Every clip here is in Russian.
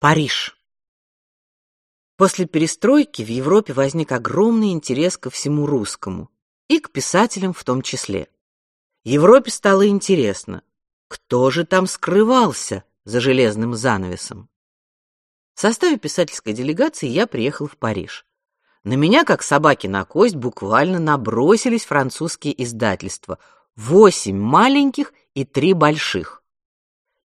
Париж. После перестройки в Европе возник огромный интерес ко всему русскому, и к писателям в том числе. Европе стало интересно, кто же там скрывался за железным занавесом. В составе писательской делегации я приехал в Париж. На меня, как собаки на кость, буквально набросились французские издательства: восемь маленьких и три больших.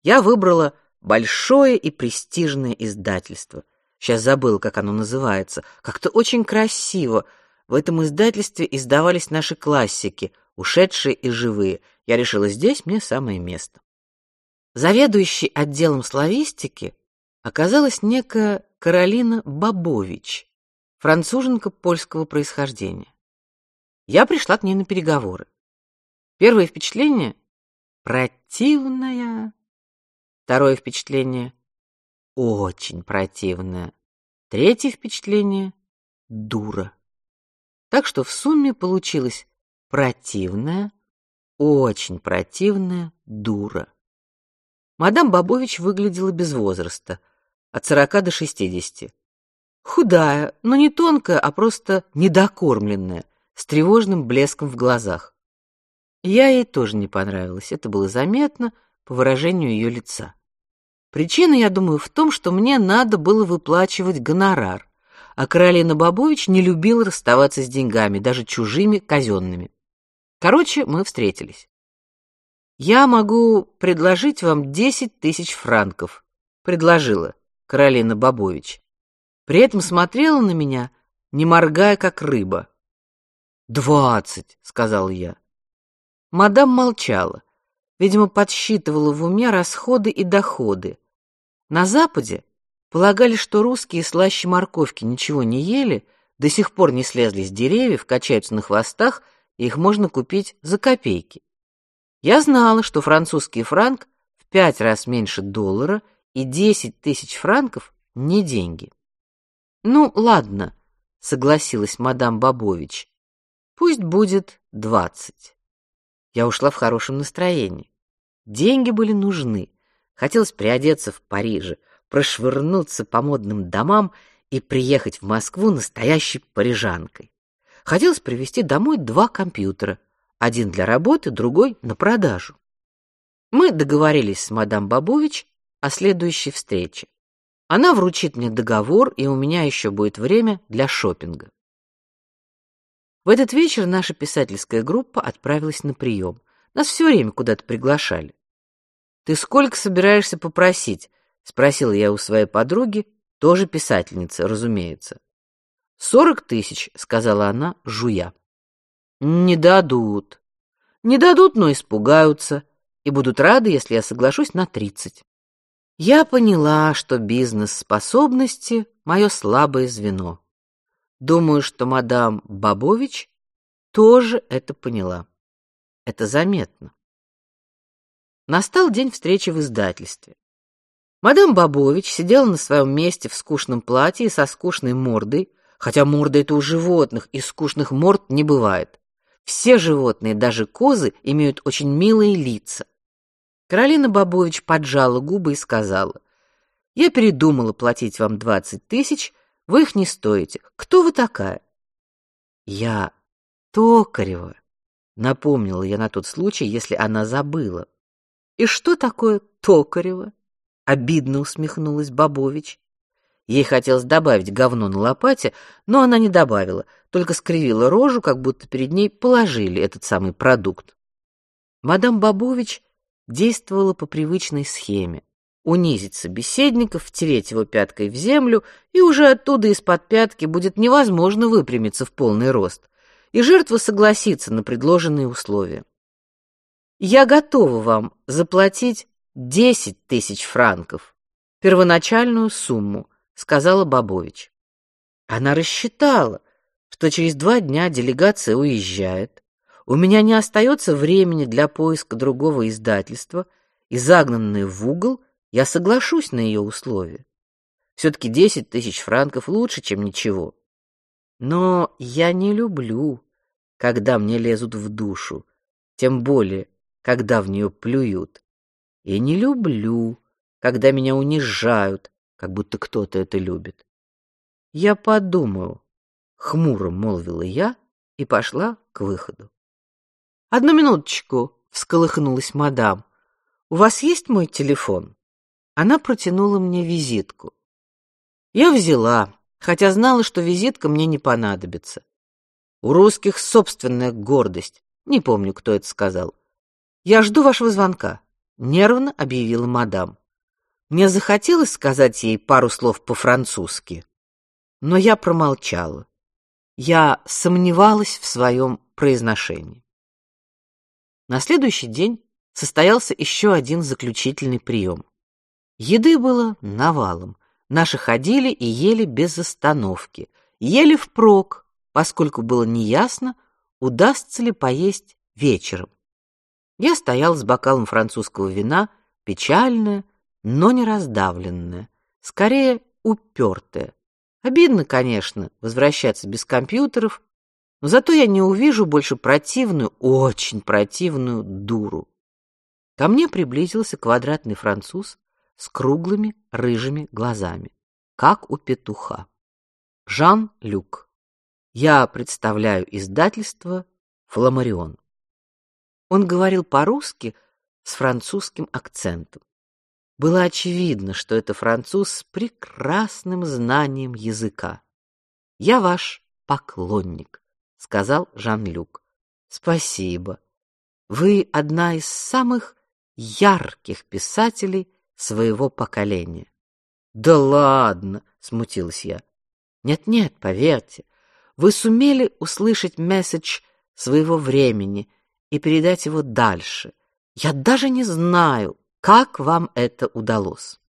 Я выбрала большое и престижное издательство. Сейчас забыл, как оно называется. Как-то очень красиво. В этом издательстве издавались наши классики, ушедшие и живые. Я решила, здесь мне самое место. Заведующей отделом славистики оказалась некая Каролина Бабович, француженка польского происхождения. Я пришла к ней на переговоры. Первое впечатление противная Второе впечатление очень противное. Третье впечатление дура. Так что в сумме получилось противная, очень противная дура. Мадам Бабович выглядела без возраста, от сорока до шестидесяти. Худая, но не тонкая, а просто недокормленная, с тревожным блеском в глазах. Я ей тоже не понравилась, это было заметно по выражению ее лица. Причина, я думаю, в том, что мне надо было выплачивать гонорар, а Каролина Бабович не любила расставаться с деньгами, даже чужими, казенными. Короче, мы встретились. Я могу предложить вам десять тысяч франков, предложила Каролина Бабович. При этом смотрела на меня, не моргая, как рыба. «Двадцать», — сказал я. Мадам молчала, видимо, подсчитывала в уме расходы и доходы. На Западе полагали, что русские слаще морковки ничего не ели, до сих пор не слезли с деревьев, качаются на хвостах, и их можно купить за копейки. Я знала, что французский франк в пять раз меньше доллара, и десять тысяч франков не деньги. Ну, ладно, согласилась мадам Бабович. Пусть будет двадцать. Я ушла в хорошем настроении. Деньги были нужны. Хотелось приодеться в Париже, прошвырнуться по модным домам и приехать в Москву настоящей парижанкой. Хотелось привезти домой два компьютера, один для работы, другой на продажу. Мы договорились с мадам Бабович о следующей встрече. Она вручит мне договор, и у меня еще будет время для шопинга. В этот вечер наша писательская группа отправилась на прием. Нас все время куда-то приглашали. Ты сколько собираешься попросить? спросил я у своей подруги, тоже писательницы, разумеется. Сорок тысяч, сказала она, жуя. Не дадут. Не дадут, но испугаются и будут рады, если я соглашусь на тридцать. Я поняла, что бизнес-способности мое слабое звено. Думаю, что мадам Бабович тоже это поняла. Это заметно. Настал день встречи в издательстве. Мадам Бабович сидела на своем месте в скучном платье и со скучной мордой, хотя морда это у животных, и скучных морд не бывает. Все животные, даже козы, имеют очень милые лица. Каролина Бабович поджала губы и сказала: "Я передумала платить вам двадцать тысяч, вы их не стоите. Кто вы такая?" "Я Токарева", напомнила я на тот случай, если она забыла. И что такое Токарева? Обидно усмехнулась Бабович. Ей хотелось добавить говно на лопате, но она не добавила, только скривила рожу, как будто перед ней положили этот самый продукт. Мадам Бабович действовала по привычной схеме: унизить собеседника, втереть его пяткой в землю, и уже оттуда из-под пятки будет невозможно выпрямиться в полный рост, и жертва согласится на предложенные условия. Я готова вам заплатить десять тысяч франков, первоначальную сумму, сказала Бабович. Она рассчитала, что через два дня делегация уезжает. У меня не остается времени для поиска другого издательства, и загнанная в угол, я соглашусь на ее условия. Все-таки десять тысяч франков лучше, чем ничего. Но я не люблю, когда мне лезут в душу, тем более когда в нее плюют. И не люблю, когда меня унижают, как будто кто-то это любит. Я подумаю, хмуро молвила я и пошла к выходу. Одну минуточку, всколыхнулась мадам. У вас есть мой телефон? Она протянула мне визитку. Я взяла, хотя знала, что визитка мне не понадобится. У русских собственная гордость. Не помню, кто это сказал. Я жду вашего звонка, нервно объявила мадам. Мне захотелось сказать ей пару слов по-французски, но я промолчала. Я сомневалась в своем произношении. На следующий день состоялся еще один заключительный прием. Еды было навалом. Наши ходили и ели без остановки, ели впрок, поскольку было неясно, удастся ли поесть вечером. Я стоял с бокалом французского вина, печальная, но не раздавленная, скорее упертая. Обидно, конечно, возвращаться без компьютеров, но зато я не увижу больше противную, очень противную дуру. Ко мне приблизился квадратный француз с круглыми рыжими глазами, как у петуха. Жан-Люк. Я представляю издательство Фламарион. Он говорил по-русски с французским акцентом. Было очевидно, что это француз с прекрасным знанием языка. Я ваш поклонник, сказал Жан-Люк. Спасибо. Вы одна из самых ярких писателей своего поколения. Да ладно, смутилась я. Нет-нет, поверьте, вы сумели услышать месседж своего времени и передать его дальше. Я даже не знаю, как вам это удалось.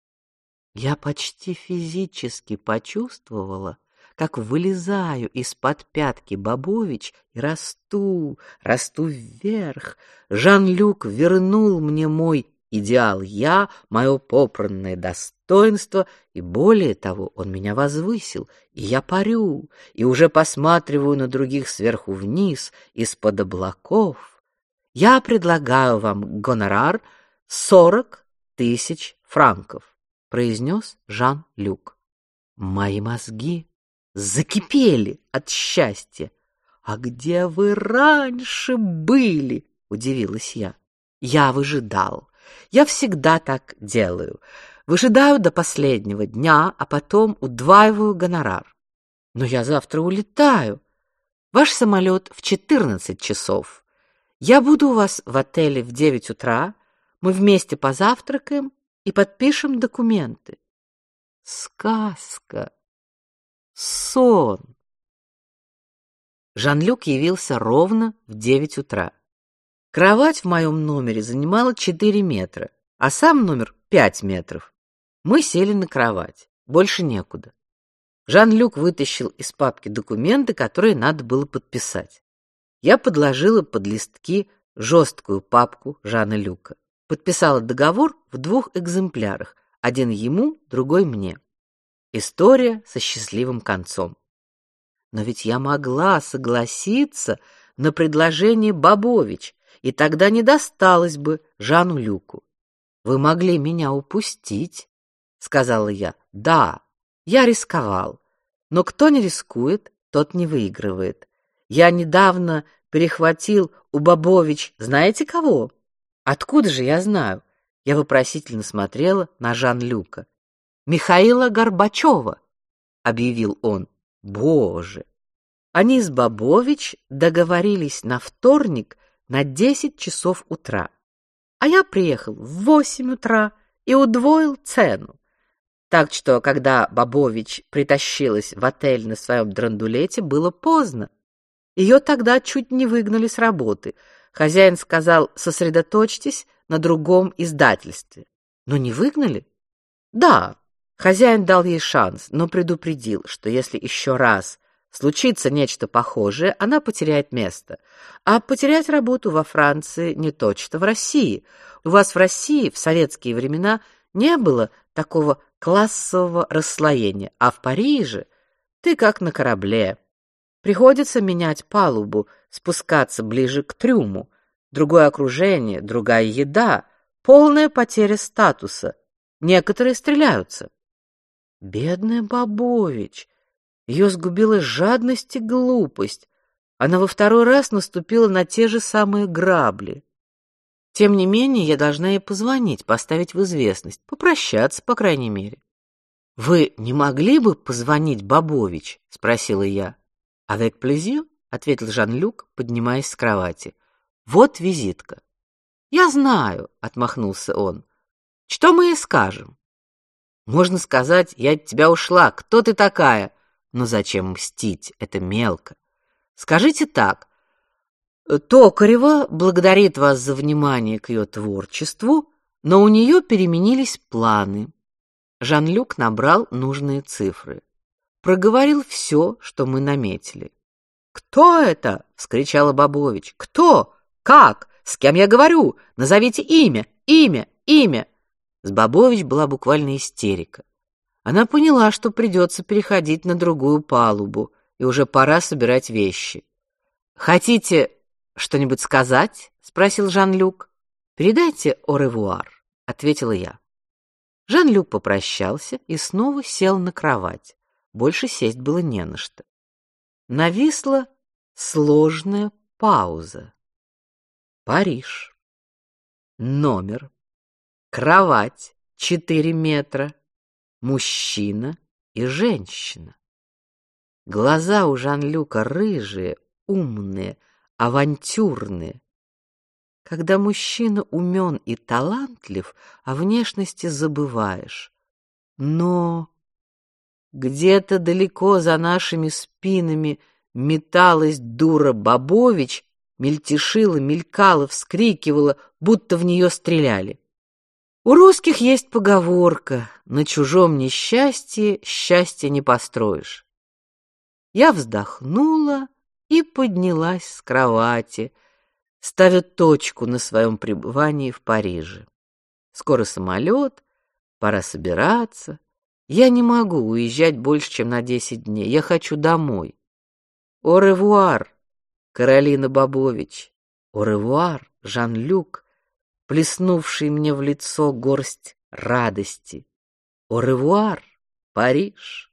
Я почти физически почувствовала, как вылезаю из-под пятки Бабович и расту, расту вверх. Жан-Люк вернул мне мой идеал я, мое попранное достоинство, и более того, он меня возвысил, и я парю, и уже посматриваю на других сверху вниз, из-под облаков. Я предлагаю вам гонорар сорок тысяч франков, произнес Жан-Люк. Мои мозги закипели от счастья. А где вы раньше были? удивилась я. Я выжидал. Я всегда так делаю. Выжидаю до последнего дня, а потом удваиваю гонорар. Но я завтра улетаю. Ваш самолет в четырнадцать часов. Я буду у вас в отеле в девять утра. Мы вместе позавтракаем и подпишем документы. Сказка. Сон. Жан-Люк явился ровно в девять утра. Кровать в моем номере занимала 4 метра, а сам номер 5 метров. Мы сели на кровать. Больше некуда. Жан-Люк вытащил из папки документы, которые надо было подписать. Я подложила под листки жесткую папку Жана Люка. Подписала договор в двух экземплярах, один ему, другой мне. История со счастливым концом. Но ведь я могла согласиться на предложение Бабович, и тогда не досталось бы Жану Люку. Вы могли меня упустить, сказала я. Да, я рисковал, но кто не рискует, тот не выигрывает. Я недавно перехватил у Бабович, знаете кого? Откуда же я знаю? Я вопросительно смотрела на Жан-Люка. Михаила Горбачева, объявил он. Боже. Они с Бабович договорились на вторник на 10 часов утра. А я приехал в 8 утра и удвоил цену. Так что, когда Бабович притащилась в отель на своем драндулете, было поздно. Ее тогда чуть не выгнали с работы. Хозяин сказал: "Сосредоточьтесь на другом издательстве". Но не выгнали? Да, хозяин дал ей шанс, но предупредил, что если еще раз Случится нечто похожее, она потеряет место. А потерять работу во Франции не то, что в России. У вас в России в советские времена не было такого классового расслоения, а в Париже ты как на корабле. Приходится менять палубу, спускаться ближе к трюму. Другое окружение, другая еда, полная потеря статуса. Некоторые стреляются. Бедная Бабович. Ее сгубила жадность и глупость. Она во второй раз наступила на те же самые грабли. Тем не менее, я должна ей позвонить, поставить в известность, попрощаться, по крайней мере. Вы не могли бы позвонить Бабович, спросила я. Avec plaisir, ответил Жан-Люк, поднимаясь с кровати. Вот визитка. Я знаю, отмахнулся он. Что мы ей скажем? Можно сказать, я от тебя ушла. Кто ты такая? Но зачем мстить? Это мелко. Скажите так: Токарева благодарит вас за внимание к ее творчеству, но у нее переменились планы. Жан-Люк набрал нужные цифры. Проговорил все, что мы наметили. «Кто это?» — вскричала Бабович. «Кто? Как? С кем я говорю? Назовите имя, имя, имя!» С Бабович была буквально истерика. Она поняла, что придется переходить на другую палубу, и уже пора собирать вещи. «Хотите что-нибудь сказать?» — спросил Жан-Люк. «Передайте revoir», — ответила я. Жан-Люк попрощался и снова сел на кровать. Больше сесть было не на что. Нависла сложная пауза. Париж. Номер. Кровать четыре метра. Мужчина и женщина. Глаза у Жан-Люка рыжие, умные, авантюрные. Когда мужчина умен и талантлив, о внешности забываешь. Но где-то далеко за нашими спинами металась дура Бабович, мельтешила, мелькала, вскрикивала, будто в нее стреляли. У русских есть поговорка: на чужом несчастье счастье не построишь. Я вздохнула и поднялась с кровати, ставя точку на своем пребывании в Париже. Скоро самолет, пора собираться. Я не могу уезжать больше, чем на десять дней. Я хочу домой. О ревуар, Каролина Бабович. О ревуар, Жан-Люк, плеснувший мне в лицо горсть радости. О ревуар, Париж.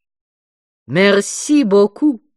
Merci beaucoup.